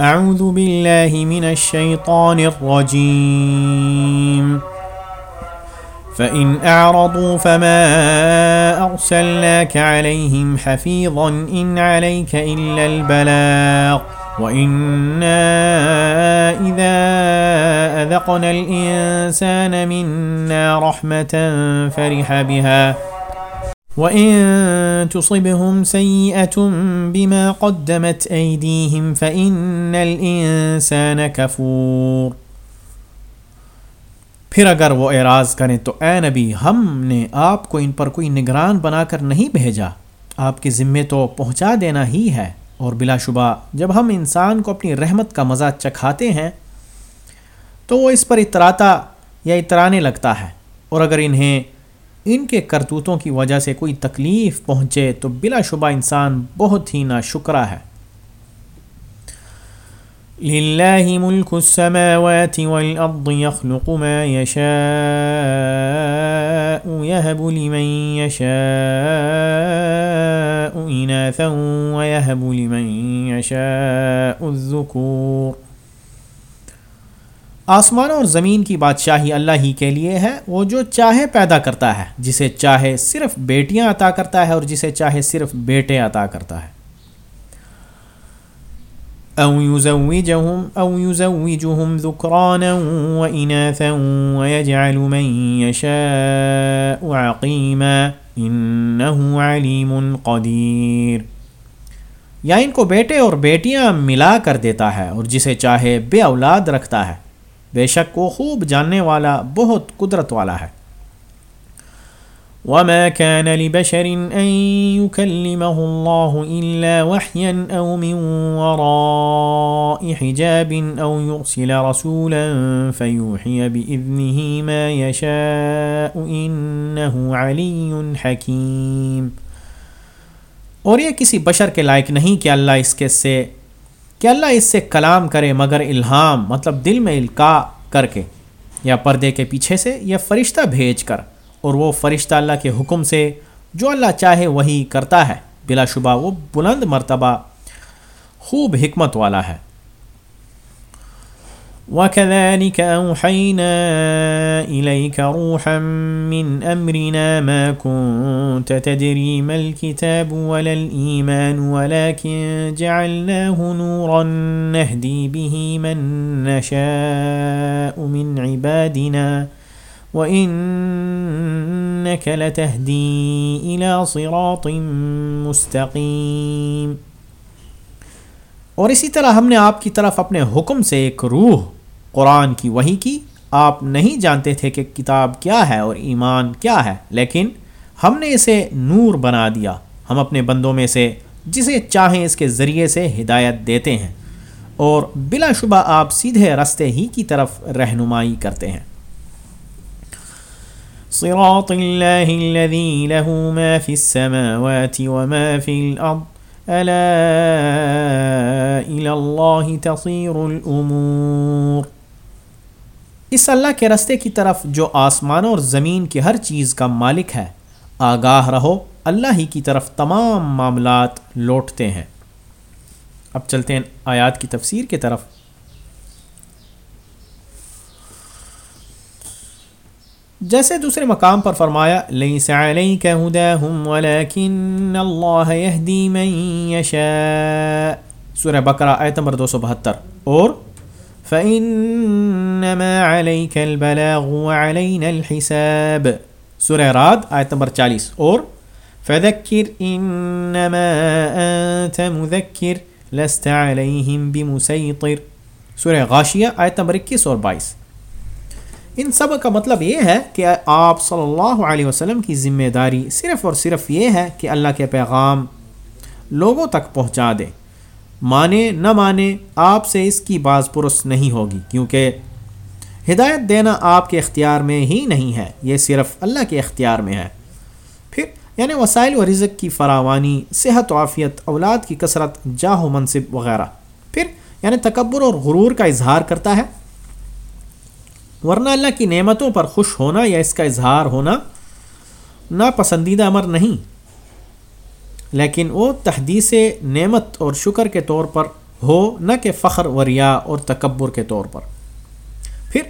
أعوذ بالله من الشيطان الرجيم. فإن أعرضوا فما أرسلناك عليهم حفيظا إن عليك إلا البلاغ. وإنا إذا أذقنا الإنسان منا رحمة فرح بها. وَإِن تُصِبْهُمْ سَيِّئَةٌ بِمَا قَدَّمَتْ أَيْدِيهِمْ فَإِنَّ الْإِنسَانَ كَفُورٌ۔ پھر اگر وہ اعراض کریں تو اے نبی، ہم نے آپ کو ان پر کوئی نگران بنا کر نہیں بھیجا۔ آپ کے ذمے تو پہنچا دینا ہی ہے۔ اور بلا شبہ، جب ہم انسان کو اپنی رحمت کا مزہ چکھاتے ہیں، تو وہ اس پر اتراتا یا اترانے لگتا ہے۔ اور اگر انہیں ان کے کرتوتوں کی وجہ سے کوئی تکلیف پہنچے تو بلا شبہ انسان بہت ہی نا شکرہ ہے۔ للہ ملک السماوات والارض يخلق ما يشاء يهب لمن يشاء اناثا ويهب لمن يشاء الذكور آسمان اور زمین کی بادشاہی اللہ ہی کے لیے ہے، وہ جو چاہے پیدا کرتا ہے، جسے چاہے صرف بیٹیاں عطا کرتا ہے اور جسے چاہے صرف بیٹے عطا کرتا ہے۔ او يزوجهم او يزوجهم ذكرانا واناثا ويجعل من يشاء عقيما انه عليم قدير۔ یا ان کو بیٹے اور بیٹیاں ملا کر دیتا ہے اور جسے چاہے بے اولاد رکھتا ہے۔ بے شک وہ خوب جاننے والا، بہت قدرت والا ہے۔ وما كان لبشر ان يكلمه الله الا وحيا او من وراء حجاب او يرسل رسولا فيوحي باذنه ما يشاء انه علي حكيم۔ اور یہ کسی بشر کے لائق نہیں کہ اللہ اس کے سے کہ اللہ اس سے کلام کرے مگر الہام مطلب دل میں القاع کر کے، یا پردے کے پیچھے سے، یا فرشتہ بھیج کر۔ اور وہ فرشتہ اللہ کے حکم سے جو اللہ چاہے وہی کرتا ہے۔ بلا شبہ وہ بلند مرتبہ خوب حکمت والا ہے۔ وكذلك أوحينا إليك روحا من أمرنا ما كنت تدري ما الكتاب ولا الإيمان ولكن جعلناه نورا نهدي به من نشاء من عبادنا وإنك لتهدي إلى صراط مستقيم۔ اور اسی طرح ہم نے آپ کی طرف اپنے حکم سے ایک روح قرآن کی وہی کی، آپ نہیں جانتے تھے کہ کتاب کیا ہے اور ایمان کیا ہے، لیکن ہم نے اسے نور بنا دیا۔ ہم اپنے بندوں میں سے جسے چاہیں اس کے ذریعے سے ہدایت دیتے ہیں اور بلا شبہ آپ سیدھے رستے ہی کی طرف رہنمائی کرتے ہیں۔ صراط اللہ الذي له ما في السماوات وما في الأرض ألا إلى الله تصير الأمور اس اللہ کے رستے کی طرف جو آسمانوں اور زمین کی ہر چیز کا مالک ہے، آگاہ رہو، اللہ ہی کی طرف تمام معاملات لوٹتے ہیں۔ اب چلتے ہیں آیات کی تفسیر کی طرف۔ جیسے دوسرے مقام پر فرمایا، لَيْسَ عَلَيْكَ هُدَاهُمْ وَلَكِنَّ اللَّهَ يَهْدِي مَن يَشَاءُ۔ سورہ بقرہ، آیت نمبر دو سو بہتر۔ اور فَإِنَّمَا عَلَيْكَ الْبَلَاغُ وَعَلَيْنَا الْحِسَابِ سورہ رات آیت نمبر چالیس. اور فَذَكِّرْ إِنَّمَا أَنْتَ مُذَكِّرْ لَسْتَ عَلَيْهِمْ بِمُسَيْطِرْ. سورہ غاشیہ، آیت نمبر اکیس اور بائیس. ان سب کا مطلب یہ ہے کہ آپ صلی اللہ علیہ وسلم کی ذمہ داری صرف اور صرف یہ ہے کہ اللہ کے پیغام لوگوں تک پہنچا دیں مانے، نہ مانے، آپ سے اس کی بعض پرس نہیں ہوگی، کیونکہ ہدایت دینا آپ کے اختیار میں ہی نہیں ہے، یہ صرف اللہ کے اختیار میں ہے۔ پھر یعنی وسائل و رزق کی فراوانی، صحت و عافیت، اولاد کی کثرت، جاہ و منصب وغیرہ۔ پھر یعنی تکبر اور غرور کا اظہار کرتا ہے۔ ورنہ اللہ کی نعمتوں پر خوش ہونا یا اس کا اظہار ہونا ناپسندیدہ امر نہیں۔ لیکن وہ تحدیث نعمت اور شکر کے طور پر ہو، نہ کہ فخر وریا اور تکبر کے طور پر۔ پھر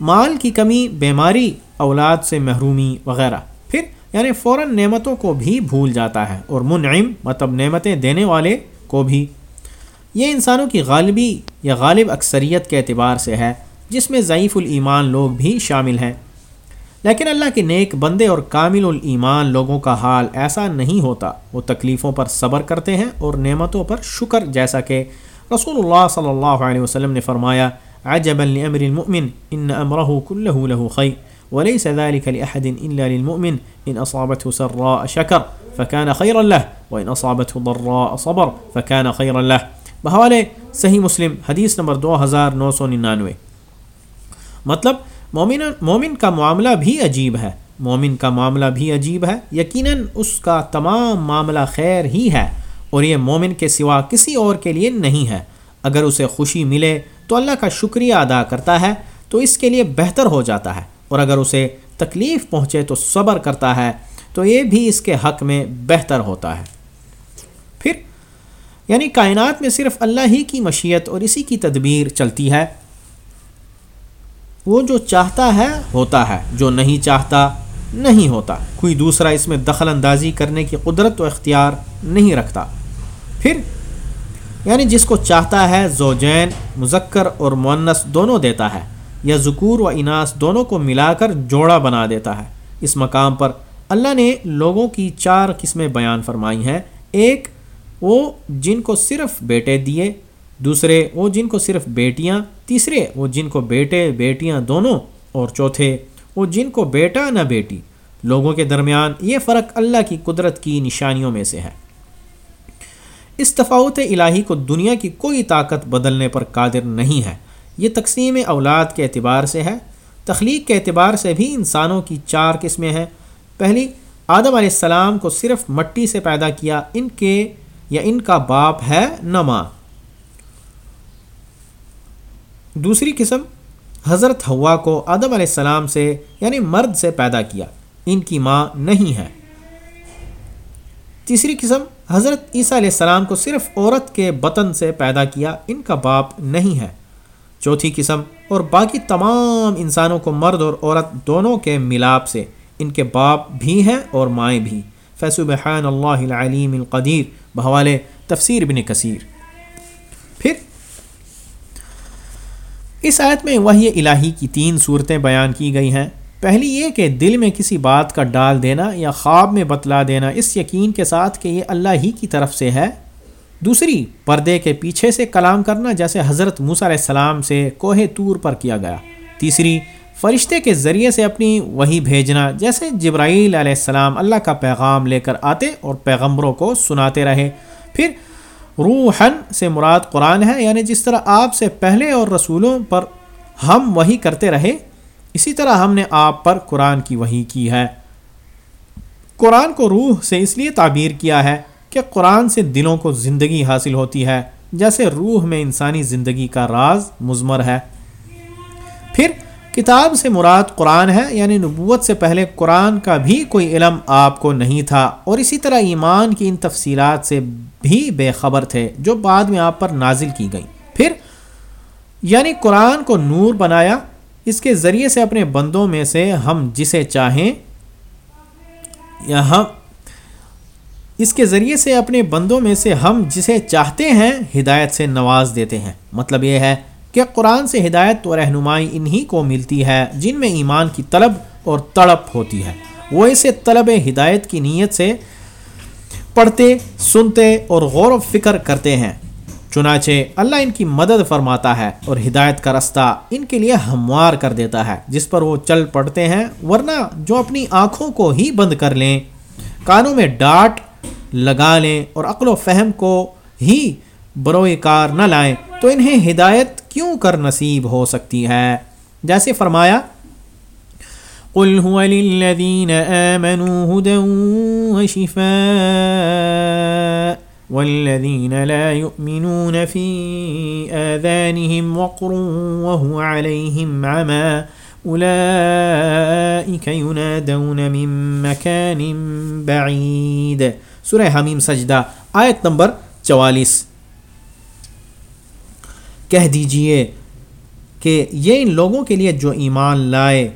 مال کی کمی، بیماری، اولاد سے محرومی وغیرہ۔ پھر یعنی فوراً نعمتوں کو بھی بھول جاتا ہے اور منعم مطلب نعمتیں دینے والے کو بھی۔ یہ انسانوں کی غالبی یا غالب اکثریت کے اعتبار سے ہے، جس میں ضعیف الایمان لوگ بھی شامل ہیں۔ لیکن اللہ کے نیک بندے اور کامل الایمان لوگوں کا حال ایسا نہیں ہوتا۔ وہ تکلیفوں پر صبر کرتے ہیں اور نعمتوں پر شکر، جیسا کہ رسول اللہ صلی اللہ علیہ وسلم نے فرمایا، عجبا لامر المؤمن، ان امره كله له خير وليس ذلك لاحد الا للمؤمن، ان اصابته سراء شكر فكان خيرا له، وان اصابته ضراء صبر فكان خيرا له۔ بحوالے صحیح مسلم، حدیث نمبر دو ہزار نو سو ننانوے۔ مطلب مومن مومن کا معاملہ بھی عجیب ہے۔ مومن کا معاملہ بھی عجیب ہے۔ یقیناً اس کا تمام معاملہ خیر ہی ہے۔ اور یہ مومن کے سوا کسی اور کے لیے نہیں ہے۔ اگر اسے خوشی ملے تو اللہ کا شکریہ ادا کرتا ہے، تو اس کے لیے بہتر ہو جاتا ہے۔ اور اگر اسے تکلیف پہنچے تو صبر کرتا ہے، تو یہ بھی اس کے حق میں بہتر ہوتا ہے۔ پھر یعنی کائنات میں صرف اللہ ہی کی مشیت اور اسی کی تدبیر چلتی ہے۔ وہ جو چاہتا ہے ہوتا ہے، جو نہیں چاہتا نہیں ہوتا۔ کوئی دوسرا اس میں دخل اندازی کرنے کی قدرت و اختیار نہیں رکھتا۔ پھر یعنی جس کو چاہتا ہے زوجین، مذکر اور مونس دونوں دیتا ہے، یا ذکور و اناس دونوں کو ملا کر جوڑا بنا دیتا ہے۔ اس مقام پر اللہ نے لوگوں کی چار قسمیں بیان فرمائی ہیں۔ ایک، وہ جن کو صرف بیٹے دیے، دوسرے، وہ جن کو صرف بیٹیاں تیسرے، وہ جن کو بیٹے، بیٹیاں دونوں، اور چوتھے، وہ جن کو بیٹا نہ بیٹی۔ لوگوں کے درمیان یہ فرق اللہ کی قدرت کی نشانیوں میں سے ہے۔ اس تفاوت الہی کو دنیا کی کوئی طاقت بدلنے پر قادر نہیں ہے۔ یہ تقسیم اولاد کے اعتبار سے ہے۔ تخلیق کے اعتبار سے بھی انسانوں کی چار قسمیں ہیں۔ پہلی، آدم علیہ السلام کو صرف مٹی سے پیدا کیا ان کے یا ان کا باپ ہے نما دوسری قسم حضرت ہوا کو آدم علیہ السلام سے یعنی مرد سے پیدا کیا۔ ان کی ماں نہیں ہے۔ تیسری قسم حضرت عیسیٰ علیہ السلام کو صرف عورت کے بطن سے پیدا کیا۔ ان کا باپ نہیں ہے۔ چوتھی قسم اور باقی تمام انسانوں کو مرد اور عورت دونوں کے ملاپ سے۔ ان کے باپ بھی ہیں اور مائیں بھی۔ فیصبحان اللہ العلیم القدیر۔ بحوالے تفسیر بن کثیر۔ پھر اس آیت میں وہی الہی کی تین صورتیں بیان کی گئی ہیں۔ پہلی یہ کہ دل میں کسی بات کا ڈال دینا یا خواب میں بتلا دینا اس یقین کے ساتھ کہ یہ اللہ ہی کی طرف سے ہے۔ دوسری، پردے کے پیچھے سے کلام کرنا جیسے حضرت موسیٰ علیہ السلام سے کوہ طور پر کیا گیا۔ تیسری، فرشتے کے ذریعے سے اپنی وہی بھیجنا جیسے جبرائیل علیہ السلام اللہ کا پیغام لے کر آتے اور پیغمبروں کو سناتے رہے۔ پھر روحن سے مراد قرآن ہے یعنی جس طرح آپ سے پہلے اور رسولوں پر ہم وہی کرتے رہے، اسی طرح ہم نے آپ پر قرآن کی وہی کی ہے۔ قرآن کو روح سے اس لیے تعبیر کیا ہے کہ قرآن سے دلوں کو زندگی حاصل ہوتی ہے، جیسے روح میں انسانی زندگی کا راز مضمر ہے۔ پھر کتاب سے مراد قرآن ہے یعنی نبوت سے پہلے قرآن کا بھی کوئی علم آپ کو نہیں تھا، اور اسی طرح ایمان کی ان تفصیلات سے بھی بے خبر تھے جو بعد میں آپ پر نازل کی گئی پھر یعنی قرآن کو نور بنایا، اس کے ذریعے سے اپنے بندوں میں سے ہم جسے چاہیں، یا ہم، اس کے ذریعے سے اپنے بندوں میں سے ہم جسے چاہتے ہیں ہدایت سے نواز دیتے ہیں۔ مطلب یہ ہے کہ قرآن سے ہدایت و رہنمائی انہی کو ملتی ہے جن میں ایمان کی طلب اور تڑپ ہوتی ہے۔ وہ اسے طلب ہدایت کی نیت سے پڑھتے، سنتے اور غور و فکر کرتے ہیں۔ چنانچہ اللہ ان کی مدد فرماتا ہے اور ہدایت کا رستہ ان کے لیے ہموار کر دیتا ہے، جس پر وہ چل پڑتے ہیں، ورنہ جو اپنی آنکھوں کو ہی بند کر لیں، کانوں میں ڈانٹ لگا لیں اور عقل و فہم کو ہی بروئے کار نہ لائیں، تو انہیں ہدایت کیوں کر نصیب ہو سکتی ہے؟ جیسے فرمایا قل هو للذين آمنوا هدى وشفاء والذين لا يؤمنون في آذانهم وقر وهو عليهم عمى أولئك ينادون من مكان بعيد. سورہ حمیم سجدہ، آیت نمبر چوالیس۔ کہہ دیجیے کہ یہ ان لوگوں کے لیے جو ایمان لائے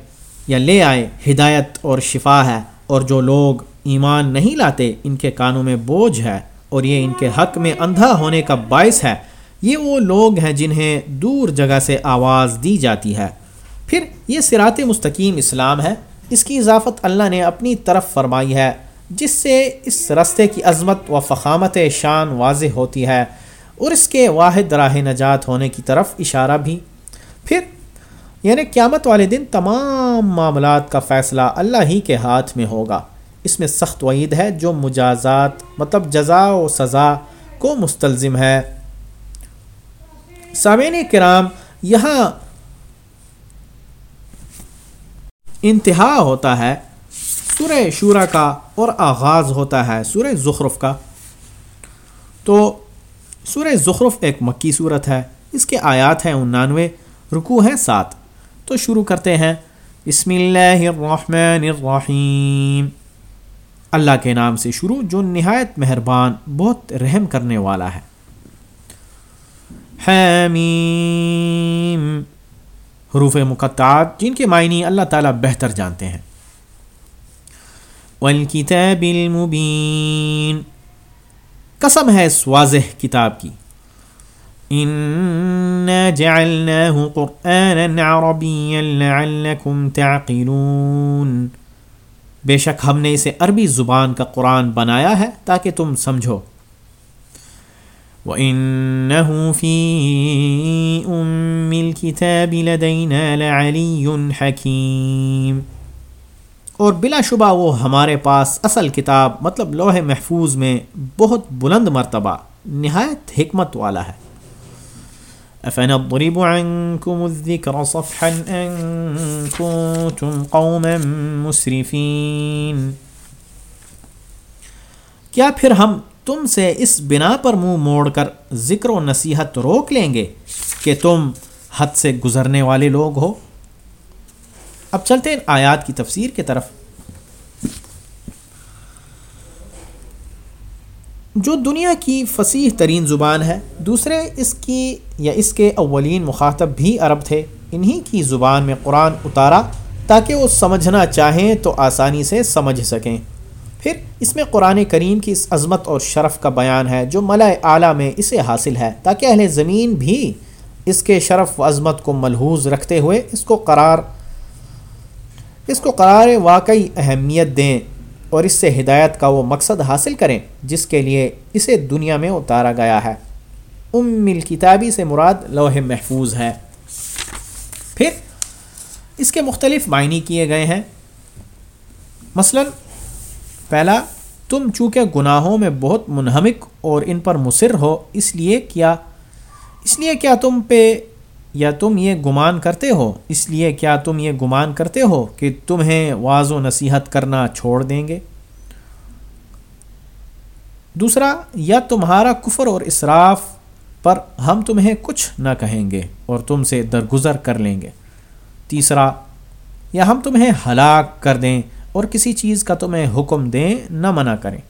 یا لے آئے ہدایت اور شفا ہے، اور جو لوگ ایمان نہیں لاتے، ان کے کانوں میں بوجھ ہے، اور یہ ان کے حق میں اندھا ہونے کا باعث ہے۔ یہ وہ لوگ ہیں جنہیں دور جگہ سے آواز دی جاتی ہے۔ پھر یہ سرات مستقیم اسلام ہے۔ اس کی اضافت اللہ نے اپنی طرف فرمائی ہے، جس سے اس رستے کی عظمت و فخامت شان واضح ہوتی ہے، اور اس کے واحد راہ نجات ہونے کی طرف اشارہ بھی۔ پھر یعنی قیامت والے دن تمام معاملات کا فیصلہ اللہ ہی کے ہاتھ میں ہوگا۔ اس میں سخت وعید ہے جو مجازات مطلب جزا و سزا کو مستلزم ہے۔ سامعین کرام، یہاں انتہا ہوتا ہے سورہ شورا کا اور آغاز ہوتا ہے سورہ زخرف کا۔ تو سورہ زخرف ایک مکی صورت ہے، اس کے آیات ہیں انانوے رکو ہیں سات۔ تو شروع کرتے ہیں۔ بسم اللہ الرحمن الرحیم۔ اللہ کے نام سے شروع، جو نہایت مہربان، بہت رحم کرنے والا ہے۔ حمیم حروف مقطعات، جن کے معنی اللہ تعالیٰ بہتر جانتے ہیں۔ والکتاب المبین۔ قسم ہے اس واضح کتاب کی۔ جعلناه قرآنا عربيا لعلكم تعقلون۔ بے شک ہم نے اسے عربی زبان کا قرآن بنایا ہے تاکہ تم سمجھو۔ وَإِنَّهُ فِي أُمِّ الْكِتَابِ لَدَيْنَا لَعَلِيٌّ حَكِيمٌ۔ اور بلا شبہ وہ ہمارے پاس اصل کتاب مطلب لوح محفوظ میں بہت بلند مرتبہ نہایت حکمت والا ہے۔ افنضرب عنكم الذكر صفحا ان كنتم قوما مسرفين۔ کیا پھر ہم تم سے اس بنا پر منہ موڑ کر ذکر و نصیحت روک لیں گے کہ تم حد سے گزرنے والے لوگ ہو؟ اب چلتے ہیں آیات کی تفسیر کی طرف۔ جو دنیا کی فصیح ترین زبان ہے، دوسرے اس کی یا اس کے اولین مخاطب بھی عرب تھے۔ انہی کی زبان میں قرآن اتارا تاکہ وہ سمجھنا چاہیں تو آسانی سے سمجھ سکیں۔ پھر اس میں قرآن کریم کی اس عظمت اور شرف کا بیان ہے جو ملا اعلیٰ میں اسے حاصل ہے، تاکہ اہل زمین بھی اس کے شرف و عظمت کو ملحوظ رکھتے ہوئے اس کو قرار، اس کو قرار واقعی اہمیت دیں۔ اور اس سے ہدایت کا وہ مقصد حاصل کریں جس کے لیے اسے دنیا میں اتارا گیا ہے۔ ام الکتابی سے مراد لوح محفوظ ہے۔ پھر اس کے مختلف معنی کیے گئے ہیں۔ مثلا، پہلا، تم چونکہ گناہوں میں بہت منہمک اور ان پر مصر ہو، اس لیے کیا، اس لیے کیا تم پہ یا تم یہ گمان کرتے ہو؟ اس لیے کیا تم یہ گمان کرتے ہو کہ تمہیں واض و نصیحت کرنا چھوڑ دیں گے؟ دوسرا، یا تمہارا کفر اور اسراف پر ہم تمہیں کچھ نہ کہیں گے اور تم سے درگزر کر لیں گے۔ تیسرا، یا ہم تمہیں ہلاک کر دیں اور کسی چیز کا تمہیں حکم دیں نہ منع کریں۔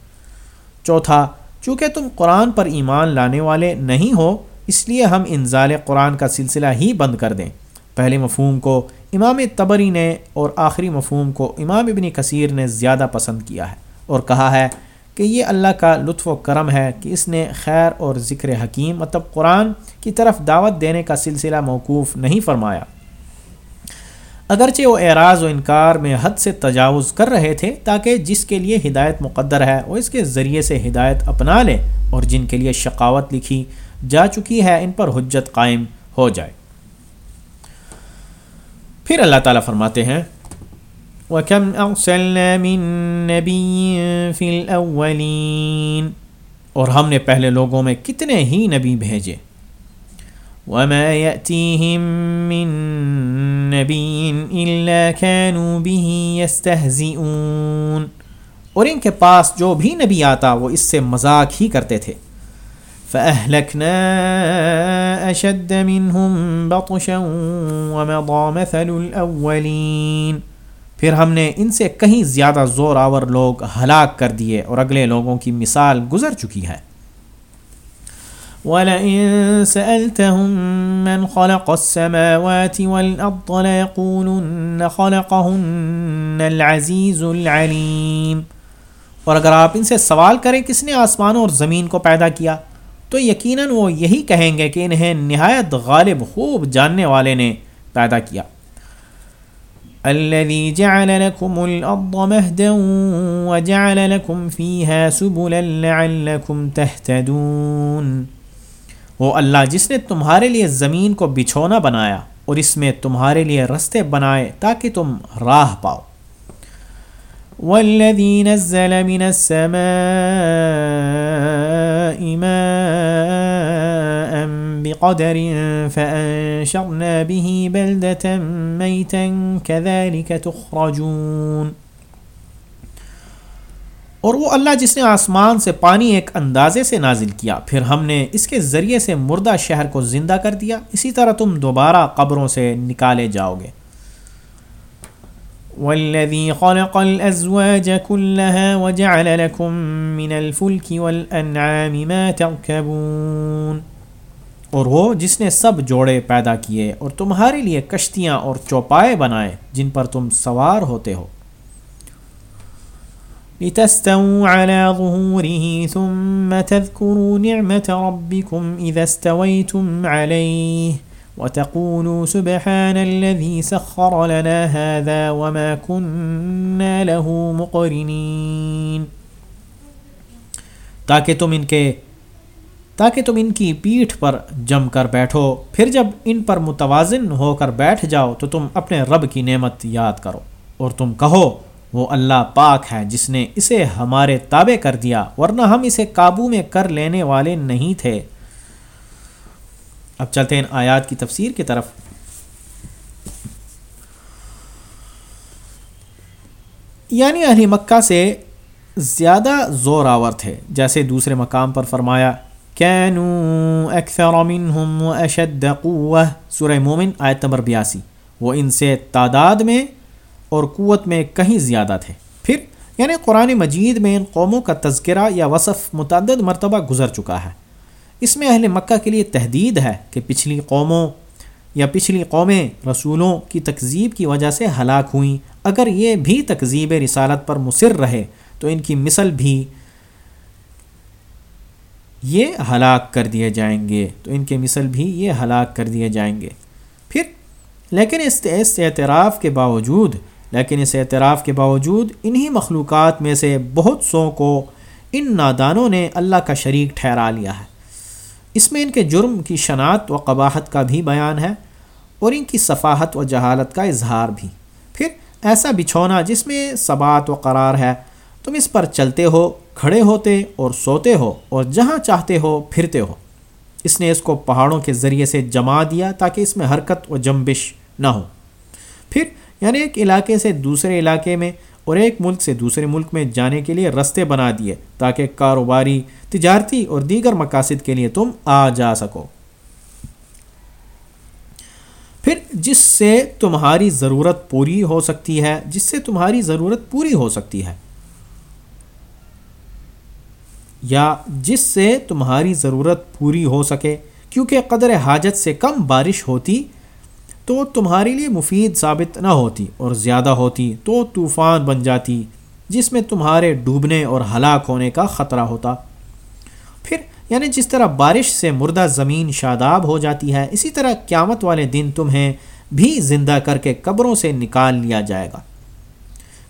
چوتھا، چونکہ تم قرآن پر ایمان لانے والے نہیں ہو اس لیے ہم انزال قرآن کا سلسلہ ہی بند کر دیں۔ پہلے مفہوم کو امام تبری نے اور آخری مفہوم کو امام ابن کثیر نے زیادہ پسند کیا ہے اور کہا ہے کہ یہ اللہ کا لطف و کرم ہے کہ اس نے خیر اور ذکر حکیم مطلب قرآن کی طرف دعوت دینے کا سلسلہ موقوف نہیں فرمایا۔ اگرچہ وہ اعراض و انکار میں حد سے تجاوز کر رہے تھے تاکہ جس کے لیے ہدایت مقدر ہے وہ اس کے ذریعے سے ہدایت اپنا لے اور جن کے لیے شقاوت لکھی جا چکی ہے، ان پر حجت قائم ہو جائے۔ پھر اللہ تعالیٰ فرماتے ہیں، وَكَمْ أَرْسَلْنَا مِن نَبِيٍ فِي الْأَوَّلِينَ۔ اور ہم نے پہلے لوگوں میں کتنے ہی نبی بھیجے۔ وَمَا يَأْتِيهِم مِّن نَبِيٍ إِلَّا كَانُوا بِهِ يَسْتَهْزِئُونَ۔ اور ان کے پاس جو بھی نبی آتا، وہ اس سے مذاق ہی کرتے تھے۔ فأهلكنا أشد منهم بطشا ومضى مثل الأولين. پھر ہم نے ان سے کہیں زیادہ زور آور لوگ ہلاک کر دیے اور اگلے لوگوں کی مثال گزر چکی ہے۔ ولئن سألتهم من خلق السماوات والأرض ليقولن خلقهن العزيز العليم۔ اور اگر آپ ان سے سوال کریں کس نے آسمان اور زمین کو پیدا کیا؟ تو یقیناً وہ یہی کہیں گے کہ انہیں نہایت غالب خوب جاننے والے نے پیدا کیا۔ الذي جعل لكم الأرض مهدا وجعل لكم فيها سبلا لعلكم تهتدون۔ وہ اللہ جس نے تمہارے لیے زمین کو بچھونا بنایا اور اس میں تمہارے لیے رستے بنائے تاکہ تم راہ پاؤ۔ والذي نزل من السماء ماء بقدر فأنشرنا به بلدة ميتا كذلك تخرجون۔ اور وہ اللہ جس نے آسمان سے پانی ایک اندازے سے نازل کیا، پھر ہم نے اس کے ذریعے سے مردہ شہر کو زندہ کر دیا، اسی طرح تم دوبارہ قبروں سے نکالے جاؤ گے۔ والذي خلق الأزواج كلها وجعل لكم من الفلك والأنعام ما تركبون اور وہ جس نے سب جوڑے پیدا کیے اور تمہارے لیے کشتیاں اور چوپائے بنائے جن پر تم سوار ہوتے ہو۔ لتستووا على ظهوره ثم تذكروا نعمة ربكم إذا استويتم عليه وتقولوا سبحان الذي سخر لنا هذا وما كنا له مقرنين. تاکہ تم ان کے تاکہ تم ان کی پیٹھ پر جم کر بیٹھو، پھر جب ان پر متوازن ہو کر بیٹھ جاؤ تو تم اپنے رب کی نعمت یاد کرو اور تم کہو، وہ اللہ پاک ہے جس نے اسے ہمارے تابع کر دیا، ورنہ ہم اسے قابو میں کر لینے والے نہیں تھے۔ اب چلتے ہیں آیات کی تفسیر کی طرف۔ یعنی اہل مکہ سے زیادہ زور آور تھے، جیسے دوسرے مقام پر فرمایا اکثر منہم و اشد قوہ سورہ مومن، آیت نمبر بیاسی۔ وہ ان سے تعداد میں اور قوت میں کہیں زیادہ تھے۔ پھر یعنی قرآن مجید میں ان قوموں کا تذکرہ یا وصف متعدد مرتبہ گزر چکا ہے۔ اس میں اہل مکہ کے لیے تحدید ہے کہ پچھلی قوموں یا پچھلی قومیں رسولوں کی تکذیب کی وجہ سے ہلاک ہوئیں۔ اگر یہ بھی تکذیب رسالت پر مصر رہے تو ان کی مثل بھی یہ ہلاک کر دیے جائیں گے۔ تو ان کے مثل بھی یہ ہلاک کر دیے جائیں گے۔ پھر، لیکن اس اس اعتراف کے باوجود، لیکن اس اعتراف کے باوجود انہی مخلوقات میں سے بہت سو کو ان نادانوں نے اللہ کا شریک ٹھہرا لیا ہے۔ اس میں ان کے جرم کی شناعت و قباحت کا بھی بیان ہے اور ان کی صفاحت و جہالت کا اظہار بھی۔ پھر ایسا بچھونا جس میں ثبات و قرار ہے، تم اس پر چلتے ہو، کھڑے ہوتے اور سوتے ہو اور جہاں چاہتے ہو، پھرتے ہو۔ اس نے اس کو پہاڑوں کے ذریعے سے جما دیا تاکہ اس میں حرکت و جنبش نہ ہو۔ پھر یعنی ایک علاقے سے دوسرے علاقے میں اور ایک ملک سے دوسرے ملک میں جانے کے لیے رستے بنا دیے تاکہ کاروباری، تجارتی اور دیگر مقاصد کے لیے تم آ جا سکو۔ پھر جس سے تمہاری ضرورت پوری ہو سکتی ہے، جس سے تمہاری ضرورت پوری ہو سکتی ہے۔ یا جس سے تمہاری ضرورت پوری ہو سکے، کیونکہ قدر حاجت سے کم بارش ہوتی تو تمہارے لیے مفید ثابت نہ ہوتی اور زیادہ ہوتی تو طوفان بن جاتی، جس میں تمہارے ڈوبنے اور ہلاک ہونے کا خطرہ ہوتا۔ پھر یعنی جس طرح بارش سے مردہ زمین شاداب ہو جاتی ہے، اسی طرح قیامت والے دن تمہیں بھی زندہ کر کے قبروں سے نکال لیا جائے گا۔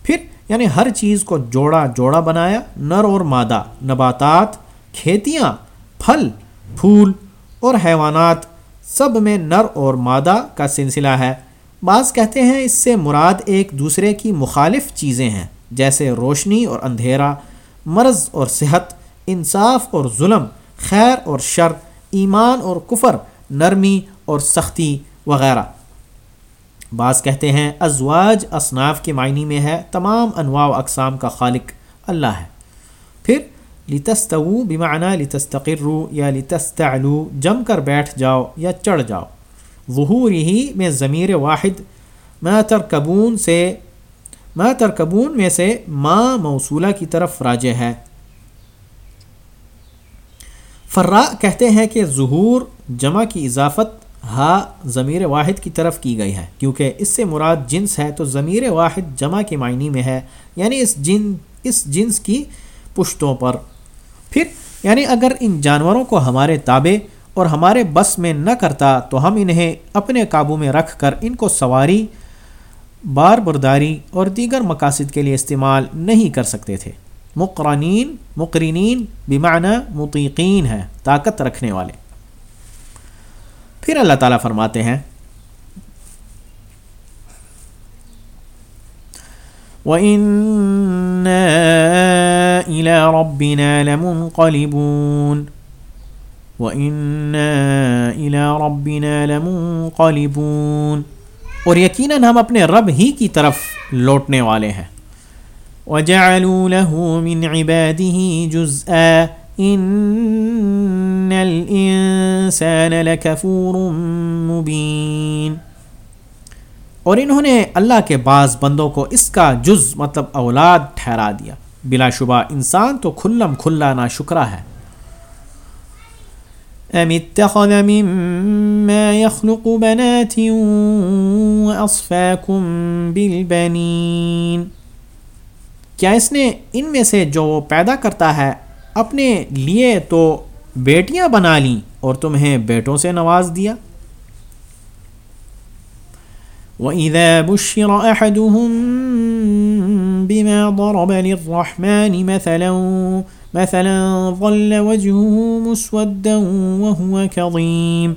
پھر یعنی ہر چیز کو جوڑا جوڑا بنایا، نر اور مادہ، نباتات، کھیتیاں، پھل، پھول اور حیوانات سب میں نر اور مادہ کا سلسلہ ہے۔ بعض کہتے ہیں اس سے مراد ایک دوسرے کی مخالف چیزیں ہیں، جیسے روشنی اور اندھیرا، مرض اور صحت، انصاف اور ظلم، خیر اور شر، ایمان اور کفر، نرمی اور سختی وغیرہ۔ بعض کہتے ہیں ازواج اصناف کے معنی میں ہے تمام انواع و اقسام کا خالق اللہ ہے۔ پھر لتستو بمعنی لتستقرو یا لتستعلو، جم کر بیٹھ جاؤ یا چڑھ جاؤ۔ ظہور ہی میں ضمیر واحد، ما ترکبون سے، ما ترکبون میں سے ما موصولہ کی طرف راجع ہے۔ فرا کہتے ہیں کہ ظہور جمع کی اضافت ہا ضمیر واحد کی طرف کی گئی ہے، کیونکہ اس سے مراد جنس ہے تو ضمیر واحد جمع کے معنی میں ہے یعنی اس جن، اس جنس کی پشتوں پر۔ پھر یعنی اگر ان جانوروں کو ہمارے تابع اور ہمارے بس میں نہ کرتا تو ہم انہیں اپنے قابو میں رکھ کر ان کو سواری، بار برداری اور دیگر مقاصد کے لیے استعمال نہیں کر سکتے تھے۔ مقرنین مقرنین بمعنی مطیقین ہے طاقت رکھنے والے۔ پھر اللہ تعالیٰ فرماتے ہیں وَإِنَّا إِلَىٰ رَبِّنَا لَمُنْقَلِبُونَ وَإِنَّا إِلَىٰ رَبِّنَا لَمُنْقَلِبُونَ اور یقیناً ہم اپنے رب ہی کی طرف لوٹنے والے ہیں۔ وَجَعَلُوا لَهُ مِنْ عِبَادِهِ جُزْءًا إِنَّ الْإِنسَانَ لَكَفُورٌ مُبِينٌ۔ اور انہوں نے اللہ کے بعض بندوں کو اس کا جز مطلب اولاد ٹھہرا دیا۔ بلا شبہ انسان تو کھلم کھلا نا شکرہ ہے۔ ام اتخذ مما يخلق بنات واصفاكم بالبنين۔ کیا اس نے ان میں سے جو وہ پیدا کرتا ہے اپنے لیے تو بیٹیاں بنا لیں اور تمہیں بیٹوں سے نواز دیا؟ وَإِذَا بُشِّرَ أَحَدُهُم بِمَا ضَرَبَ لِلرَّحْمَنِ مَثَلًا، مثلا ظل وجهه مسودا وهو كظيم.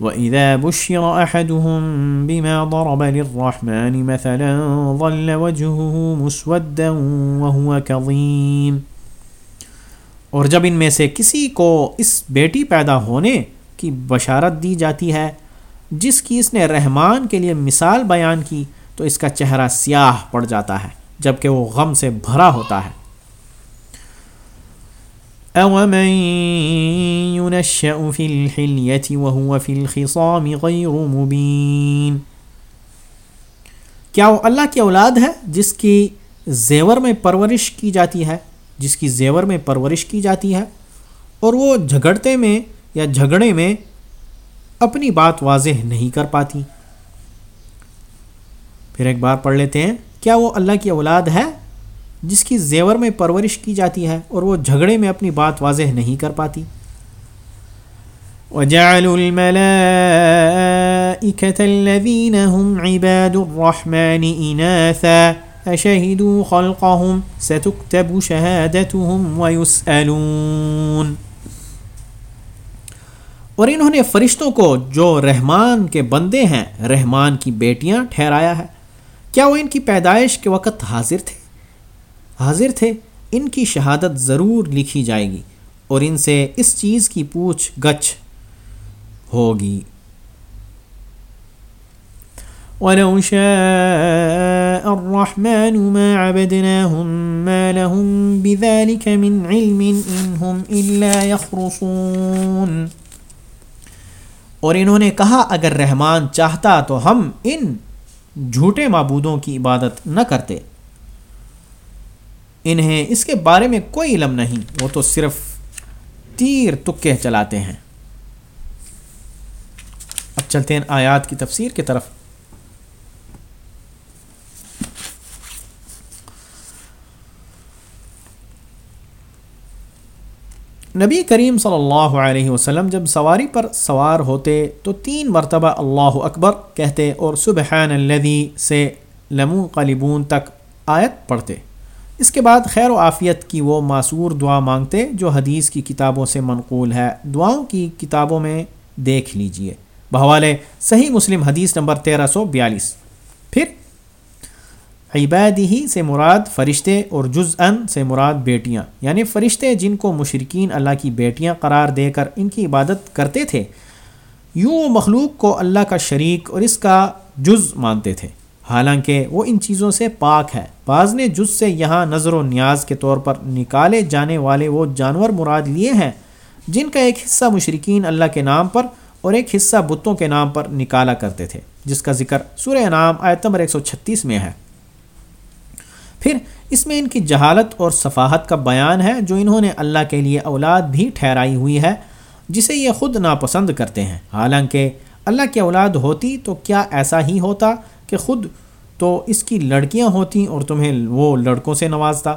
وإذا بشر أحدهم بما ضرب للرحمن مثلا ظل وجهه مسودا وهو كظيم. اور جب ان میں سے کسی کو اس بیٹی پیدا ہونے کی بشارت دی جاتی ہے، جس کی اس نے رحمان کے لیے مثال بیان کی، تو اس کا چہرہ سیاہ پڑ جاتا ہے۔ جبکہ وہ غم سے بھرا ہوتا ہے۔ أَوَمَن يُنَشَّأُ فِي الْحِلْيَةِ وَهُوَ فِي الْخِصَامِ غَيْرُ مُبِينٍ۔ کیا وہ اللہ کی اولاد ہے جس کی زیور میں پرورش کی جاتی ہے، جس کی زیور میں پرورش کی جاتی ہے؟ اور وہ جھگڑتے میں یا جھگڑے میں اپنی بات واضح نہیں کر پاتی۔ پھر ایک بار پڑھ لیتے ہیں۔ کیا وہ اللہ کی اولاد ہے جس کی زیور میں پرورش کی جاتی ہے اور وہ جھگڑے میں اپنی بات واضح نہیں کر پاتی۔ وَجَعَلُوا الْمَلَائِكَةَ الَّذِينَ هُمْ عِبَادُ الرَّحْمَنِ إِنَاثًا أَشَهِدُوا خَلْقَهُمْ سَتُكْتَبُ شَهَادَتُهُمْ وَيُسْأَلُونَ۔ اور انہوں نے فرشتوں کو جو رحمان کے بندے ہیں، رحمان کی بیٹیاں ٹھہرایا ہے۔ کیا وہ ان کی پیدائش کے وقت حاضر تھے؟ حاضر تھے، ان کی شہادت ضرور لکھی جائے گی اور ان سے اس چیز کی پوچھ گچھ ہوگی۔ وَلَوْ شَاءَ الرَّحْمَنُ مَا عَبَدْنَاهُمْ مَا لَهُمْ بِذَلِكَ مِنْ عِلْمٍ إِنْهُمْ إِلَّا يَخْرُصُونَ۔ اور انہوں نے کہا، اگر رحمان چاہتا تو ہم ان جھوٹے معبودوں کی عبادت نہ کرتے۔ انہیں اس کے بارے میں کوئی علم نہیں، وہ تو صرف تیر تکے چلاتے ہیں۔ اب چلتے ہیں آیات کی تفسیر کی طرف۔ نبی کریم صلی اللہ علیہ وسلم جب سواری پر سوار ہوتے تو تین مرتبہ اللہ اکبر کہتے اور سبحان الذی سے لمو قلبون تک آیت پڑھتے۔ اس کے بعد خیر و عافیت کی وہ معصور دعا مانگتے جو حدیث کی کتابوں سے منقول ہے۔ دعاؤں کی کتابوں میں دیکھ لیجیے۔ بحوالے صحیح مسلم حدیث نمبر تیرہ سو بیالیس۔ پھر عبادی سے مراد فرشتے اور جز ان سے مراد بیٹیاں۔ یعنی فرشتے جن کو مشرقین اللہ کی بیٹیاں قرار دے کر ان کی عبادت کرتے تھے، یوں مخلوق کو اللہ کا شریک اور اس کا جز مانتے تھے۔ حالانکہ وہ ان چیزوں سے پاک ہے۔ بعض نے جز سے یہاں نظر و نیاز کے طور پر نکالے جانے والے وہ جانور مراد لیے ہیں، جن کا ایک حصہ مشرقین اللہ کے نام پر اور ایک حصہ بتوں کے نام پر نکالا کرتے تھے، جس کا ذکر سورہ نام آیتمبر 136 میں ہے۔ پھر اس میں ان کی جہالت اور صفاحت کا بیان ہے جو انہوں نے اللہ کے لیے اولاد بھی ٹھہرائی ہوئی ہے، جسے یہ خود ناپسند کرتے ہیں۔ حالانکہ اللہ کی اولاد ہوتی تو کیا ایسا ہی ہوتا کہ خود تو اس کی لڑکیاں ہوتیں اور تمہیں وہ لڑکوں سے نوازتا؟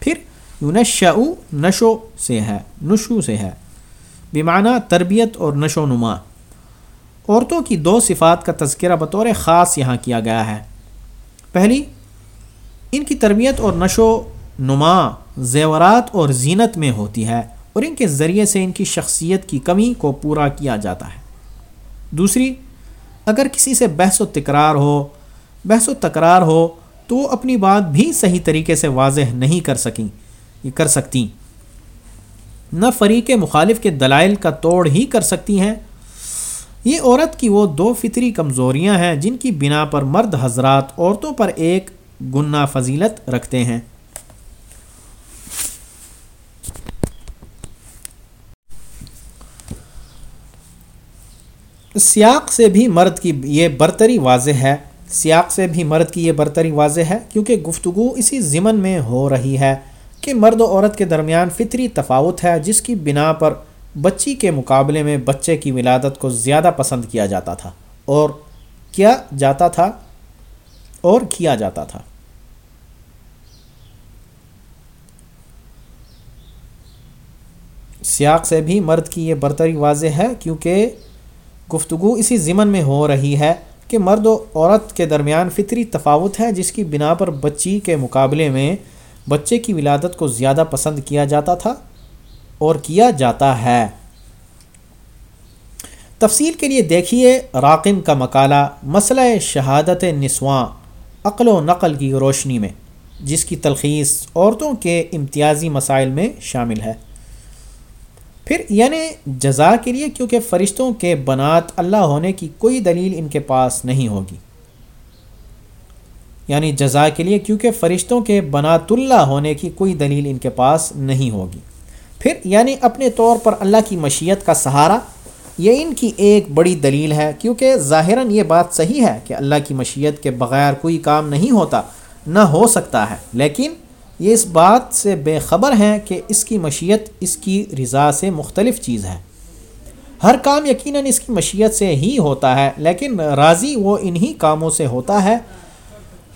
پھر یونشا نشو سے ہے، نشو سے ہے۔ بیمانہ تربیت اور نشو نما۔ عورتوں کی دو صفات کا تذکرہ بطور خاص یہاں کیا گیا ہے۔ پہلی ان کی تربیت اور نشو نما زیورات اور زینت میں ہوتی ہے اور ان کے ذریعے سے ان کی شخصیت کی کمی کو پورا کیا جاتا ہے۔ دوسری، اگر کسی سے بحث و تکرار ہو، بحث و تکرار ہو تو وہ اپنی بات بھی صحیح طریقے سے واضح نہیں کر سکیں، یہ کر سکتی نہ فریق مخالف کے دلائل کا توڑ ہی کر سکتی ہیں۔ یہ عورت کی وہ دو فطری کمزوریاں ہیں جن کی بنا پر مرد حضرات عورتوں پر ایک گنا فضیلت رکھتے ہیں۔ سیاق سے بھی مرد کی یہ برتری واضح ہے۔ سیاق سے بھی مرد کی یہ برتری واضح ہے کیونکہ گفتگو اسی ضمن میں ہو رہی ہے کہ مرد و عورت کے درمیان فطری تفاوت ہے، جس کی بنا پر بچی کے مقابلے میں بچے کی ولادت کو زیادہ پسند کیا جاتا تھا اور کیا جاتا تھا اور کیا جاتا تھا۔ سیاق سے بھی مرد کی یہ برتری واضح ہے کیونکہ گفتگو اسی ضمن میں ہو رہی ہے کہ مرد و عورت کے درمیان فطری تفاوت ہے، جس کی بنا پر بچی کے مقابلے میں بچے کی ولادت کو زیادہ پسند کیا جاتا تھا اور کیا جاتا ہے۔ تفصیل کے لیے دیکھیے راقم کا مقالہ مسئلہ شہادت نسواں، عقل و نقل کی روشنی میں، جس کی تلخیص عورتوں کے امتیازی مسائل میں شامل ہے۔ پھر یعنی جزا کے لیے کیونکہ فرشتوں کے بنات اللہ ہونے کی کوئی دلیل ان کے پاس نہیں ہوگی۔ یعنی جزا کے لیے کیونکہ فرشتوں کے بنات اللہ ہونے کی کوئی دلیل ان کے پاس نہیں ہوگی۔ پھر یعنی اپنے طور پر اللہ کی مشیت کا سہارا، یہ ان کی ایک بڑی دلیل ہے کیونکہ ظاہراً یہ بات صحیح ہے کہ اللہ کی مشیت کے بغیر کوئی کام نہیں ہوتا، نہ ہو سکتا ہے، لیکن یہ اس بات سے بے خبر ہیں کہ اس کی مشیت اس کی رضا سے مختلف چیز ہے۔ ہر کام یقیناً اس کی مشیت سے ہی ہوتا ہے، لیکن راضی وہ انہی کاموں سے ہوتا ہے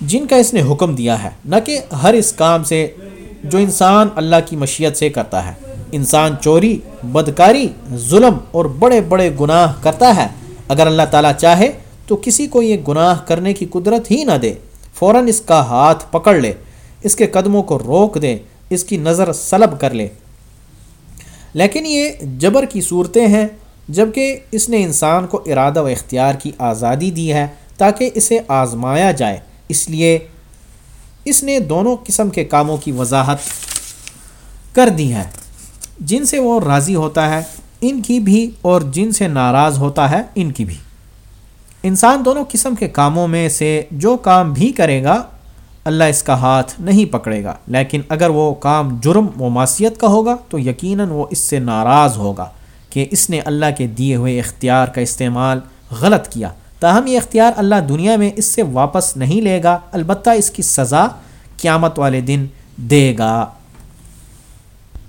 جن کا اس نے حکم دیا ہے۔ نہ کہ ہر اس کام سے جو انسان اللہ کی مشیت سے کرتا ہے۔ انسان چوری، بدکاری، ظلم اور بڑے بڑے گناہ کرتا ہے۔ اگر اللہ تعالیٰ چاہے تو کسی کو یہ گناہ کرنے کی قدرت ہی نہ دے۔ فوراً اس کا ہاتھ پکڑ لے۔ اس کے قدموں کو روک دے اس کی نظر سلب کر لے لیکن یہ جبر کی صورتیں ہیں جبکہ اس نے انسان کو ارادہ و اختیار کی آزادی دی ہے تاکہ اسے آزمایا جائے۔ اس لیے اس نے دونوں قسم کے کاموں کی وضاحت کر دی ہے۔ جن سے وہ راضی ہوتا ہے، ان کی بھی، اور جن سے ناراض ہوتا ہے، ان کی بھی۔ انسان دونوں قسم کے کاموں میں سے جو کام بھی کرے گا اللہ اس کا ہاتھ نہیں پکڑے گا، لیکن اگر وہ کام جرم و معاشیت کا ہوگا تو یقیناً وہ اس سے ناراض ہوگا کہ اس نے اللہ کے دیے ہوئے اختیار کا استعمال غلط کیا۔ تاہم یہ اختیار اللہ دنیا میں اس سے واپس نہیں لے گا، البتہ اس کی سزا قیامت والے دن دے گا۔